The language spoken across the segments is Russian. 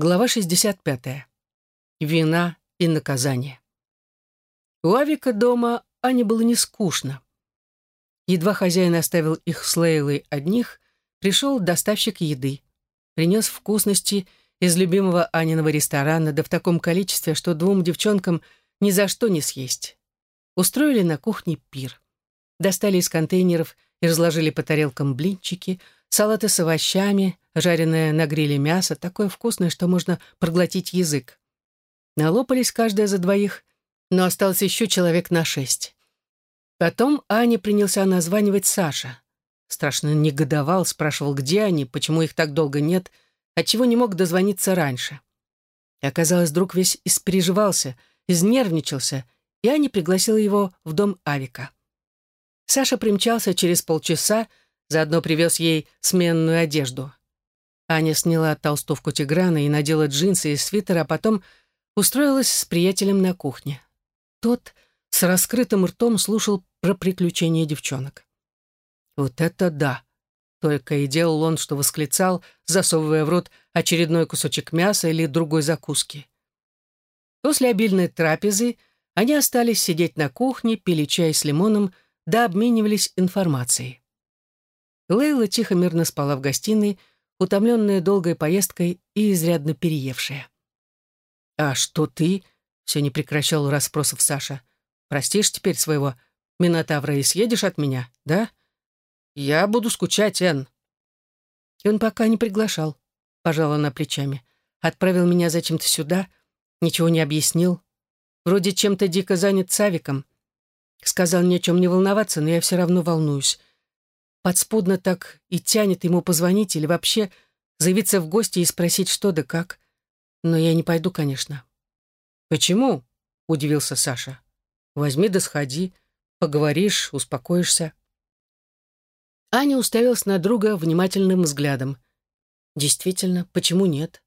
Глава 65. Вина и наказание. У Авика дома Ане было не скучно. Едва хозяин оставил их с Лейлой одних, пришел доставщик еды. Принес вкусности из любимого Аниного ресторана, да в таком количестве, что двум девчонкам ни за что не съесть. Устроили на кухне пир. Достали из контейнеров и разложили по тарелкам блинчики — салаты с овощами, жареное на гриле мясо, такое вкусное, что можно проглотить язык. Налопались каждая за двоих, но осталось еще человек на шесть. Потом Аня принялся названивать Саша. Страшно негодовал, спрашивал, где они, почему их так долго нет, отчего не мог дозвониться раньше. И оказалось, друг весь испереживался, изнервничался, и Аня пригласила его в дом Авика. Саша примчался через полчаса, Заодно привез ей сменную одежду. Аня сняла толстовку Тиграна и надела джинсы и свитер, а потом устроилась с приятелем на кухне. Тот с раскрытым ртом слушал про приключения девчонок. «Вот это да!» Только и делал он, что восклицал, засовывая в рот очередной кусочек мяса или другой закуски. После обильной трапезы они остались сидеть на кухне, пили чай с лимоном, да обменивались информацией. Лейла тихо мирно спала в гостиной, утомленная долгой поездкой и изрядно переевшая. «А что ты?» — все не прекращал расспросов Саша. «Простишь теперь своего Минотавра и съедешь от меня, да?» «Я буду скучать, Энн». И он пока не приглашал, пожала она плечами. Отправил меня зачем-то сюда, ничего не объяснил. Вроде чем-то дико занят Савиком. Сказал ни о чем не волноваться, но я все равно волнуюсь подспудно так и тянет ему позвонить или вообще заявиться в гости и спросить, что да как. Но я не пойду, конечно. «Почему?» — удивился Саша. «Возьми да сходи, поговоришь, успокоишься». Аня уставилась на друга внимательным взглядом. «Действительно, почему нет?»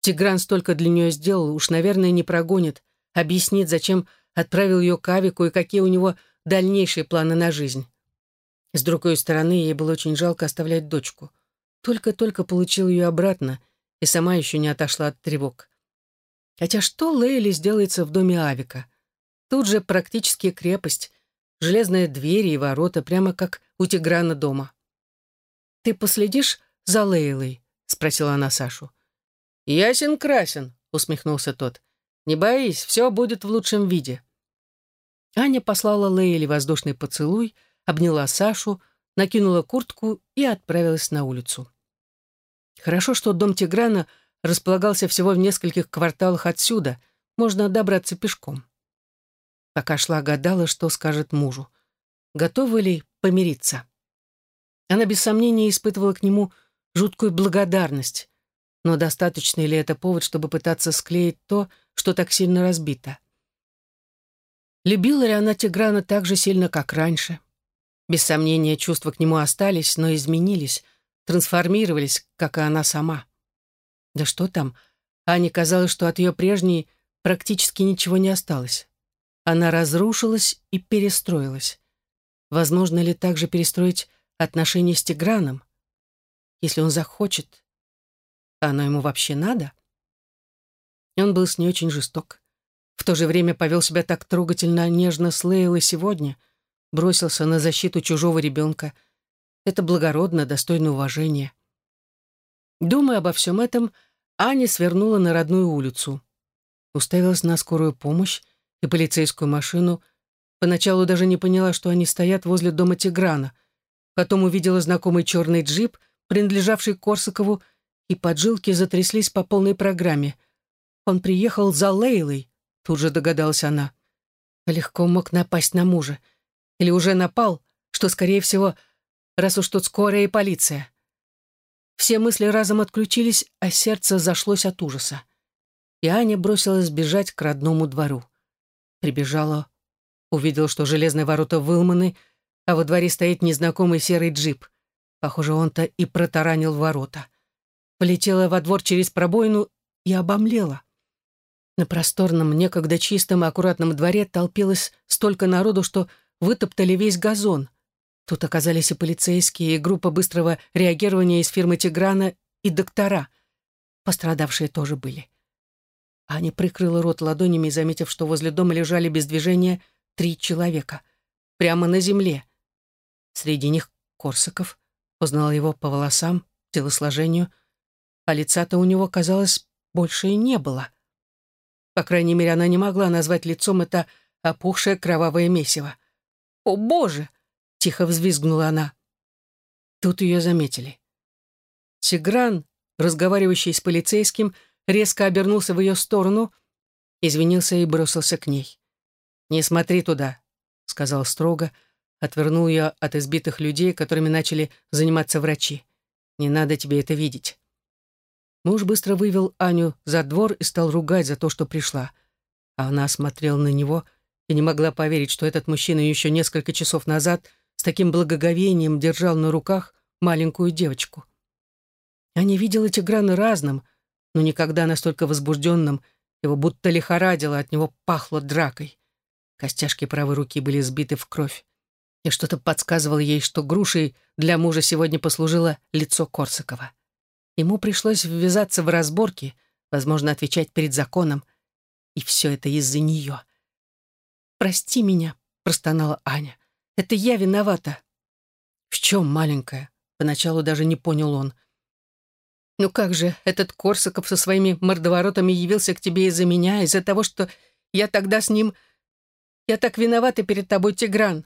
Тигран столько для нее сделал, уж, наверное, не прогонит, объяснит, зачем отправил ее к Авику и какие у него дальнейшие планы на жизнь. С другой стороны, ей было очень жалко оставлять дочку. Только-только получил ее обратно, и сама еще не отошла от тревог. Хотя что Лейли сделается в доме Авика? Тут же практически крепость, железные двери и ворота, прямо как у Тиграна дома. «Ты последишь за Лейлой?» — спросила она Сашу. «Ясен-красен», — усмехнулся тот. «Не боись, все будет в лучшем виде». Аня послала Лейле воздушный поцелуй — обняла Сашу, накинула куртку и отправилась на улицу. Хорошо, что дом Тиграна располагался всего в нескольких кварталах отсюда, можно добраться пешком. Пока шла, гадала, что скажет мужу. Готовы ли помириться? Она без сомнения испытывала к нему жуткую благодарность, но достаточно ли это повод, чтобы пытаться склеить то, что так сильно разбито? Любила ли она Тиграна так же сильно, как раньше? Без сомнения, чувства к нему остались, но изменились, трансформировались, как и она сама. Да что там, Ане казалось, что от ее прежней практически ничего не осталось. Она разрушилась и перестроилась. Возможно ли также перестроить отношения с Тиграном? Если он захочет, оно ему вообще надо? Он был с ней очень жесток. В то же время повел себя так трогательно нежно с Лейлой сегодня — бросился на защиту чужого ребенка. Это благородно, достойно уважения. Думая обо всем этом, Аня свернула на родную улицу. Уставилась на скорую помощь и полицейскую машину. Поначалу даже не поняла, что они стоят возле дома Тиграна. Потом увидела знакомый черный джип, принадлежавший Корсакову, и поджилки затряслись по полной программе. Он приехал за Лейлой, тут же догадалась она. Легко мог напасть на мужа. Или уже напал, что, скорее всего, раз уж тут скорая и полиция. Все мысли разом отключились, а сердце зашлось от ужаса. И Аня бросилась бежать к родному двору. Прибежала, увидела, что железные ворота вылманы, а во дворе стоит незнакомый серый джип. Похоже, он-то и протаранил ворота. Полетела во двор через пробоину и обомлела. На просторном, некогда чистом и аккуратном дворе толпилось столько народу, что вытоптали весь газон. Тут оказались и полицейские, и группа быстрого реагирования из фирмы «Тиграна», и доктора. пострадавшие тоже были. Аня прикрыла рот ладонями, заметив, что возле дома лежали без движения три человека. Прямо на земле. Среди них Корсаков. Узнала его по волосам, телосложению. А лица-то у него, казалось, больше и не было. По крайней мере, она не могла назвать лицом это опухшее кровавое месиво. «О, Боже!» — тихо взвизгнула она. Тут ее заметили. Тигран, разговаривающий с полицейским, — резко обернулся в ее сторону, извинился и бросился к ней. «Не смотри туда», — сказал строго, отвернул ее от избитых людей, которыми начали заниматься врачи. «Не надо тебе это видеть». Муж быстро вывел Аню за двор и стал ругать за то, что пришла. А она смотрела на него и не могла поверить, что этот мужчина еще несколько часов назад с таким благоговением держал на руках маленькую девочку. Аня видела Тиграна разным — но никогда настолько возбужденным, его будто лихорадило, от него пахло дракой. Костяшки правой руки были сбиты в кровь. И что-то подсказывало ей, что грушей для мужа сегодня послужило лицо Корсакова. Ему пришлось ввязаться в разборки, возможно, отвечать перед законом. И все это из-за нее. «Прости меня», — простонала Аня. «Это я виновата». «В чем, маленькая?» Поначалу даже не понял он — ну как же, этот Корсаков со своими мордоворотами явился к тебе из-за меня, из-за того, что я тогда с ним... Я так виновата перед тобой, Тигран.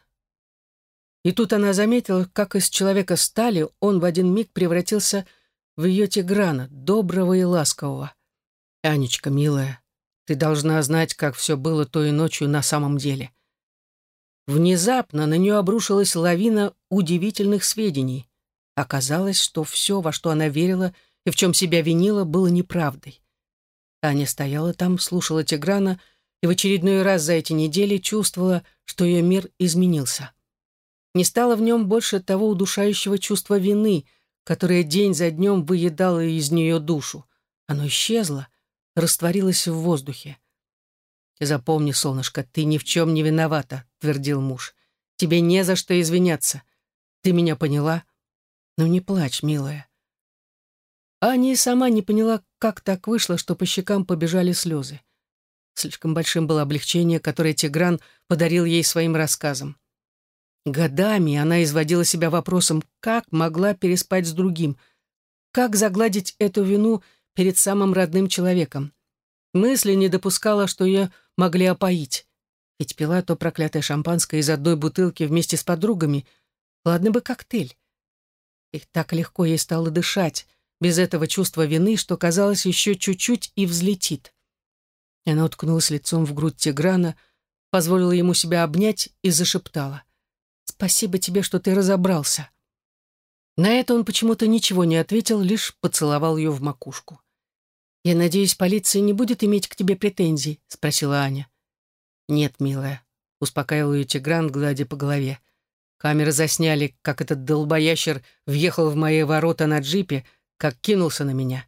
И тут она заметила, как из человека стали он в один миг превратился в ее Тиграна, доброго и ласкового. «Анечка, милая, ты должна знать, как все было той ночью на самом деле». Внезапно на нее обрушилась лавина удивительных сведений. Оказалось, что все, во что она верила — и в чем себя винила, было неправдой. Аня стояла там, слушала Тиграна и в очередной раз за эти недели чувствовала, что ее мир изменился. Не стало в нем больше того удушающего чувства вины, которое день за днем выедало из нее душу. Оно исчезло, растворилось в воздухе. «Запомни, солнышко, ты ни в чем не виновата», — твердил муж. «Тебе не за что извиняться. Ты меня поняла? Ну не плачь, милая. Аня и сама не поняла, как так вышло, что по щекам побежали слезы. Слишком большим было облегчение, которое Тигран подарил ей своим рассказом. Годами она изводила себя вопросом, как могла переспать с другим, как загладить эту вину перед самым родным человеком. Мысли не допускала, что ее могли опоить. Ведь пила то проклятое шампанское из одной бутылки вместе с подругами. Ладно бы коктейль. И так легко ей стало дышать, без этого чувства вины, что казалось еще чуть-чуть и взлетит. Она уткнулась лицом в грудь Тиграна, позволила ему себя обнять и зашептала. «Спасибо тебе, что ты разобрался». На это он почему-то ничего не ответил, лишь поцеловал ее в макушку. «Я надеюсь, полиция не будет иметь к тебе претензий?» — спросила Аня. «Нет, милая», — успокаивал ее Тигран, гладя по голове. Камеры засняли, как этот долбоящер въехал в мои ворота на джипе, как кинулся на меня.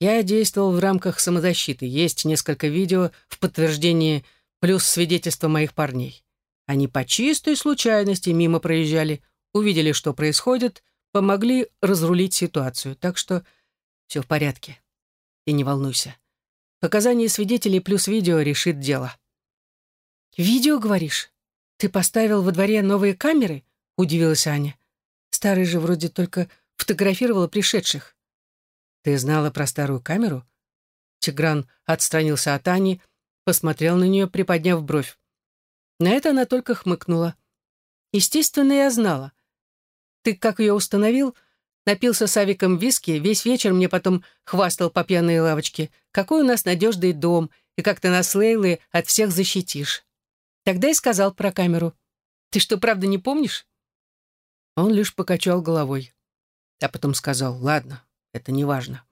Я действовал в рамках самозащиты. Есть несколько видео в подтверждении плюс свидетельства моих парней. Они по чистой случайности мимо проезжали, увидели, что происходит, помогли разрулить ситуацию. Так что все в порядке. И не волнуйся. Показания свидетелей плюс видео решит дело. «Видео, говоришь? Ты поставил во дворе новые камеры?» — удивилась Аня. Старый же вроде только фотографировала пришедших. «Ты знала про старую камеру?» Тигран отстранился от Ани, посмотрел на нее, приподняв бровь. На это она только хмыкнула. «Естественно, я знала. Ты как ее установил?» Напился с Авиком виски, весь вечер мне потом хвастал по пьяной лавочке, какой у нас надежный дом, и как ты нас, Лейлы, от всех защитишь. Тогда и сказал про камеру. Ты что, правда не помнишь? Он лишь покачал головой. А потом сказал, ладно, это не важно.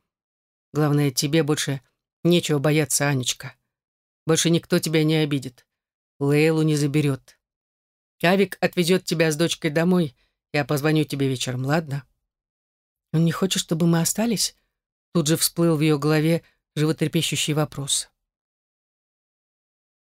Главное, тебе больше нечего бояться, Анечка. Больше никто тебя не обидит. Лейлу не заберет. Авик отвезет тебя с дочкой домой. Я позвоню тебе вечером, ладно? Он не хочет, чтобы мы остались? Тут же всплыл в ее голове животрепещущий вопрос.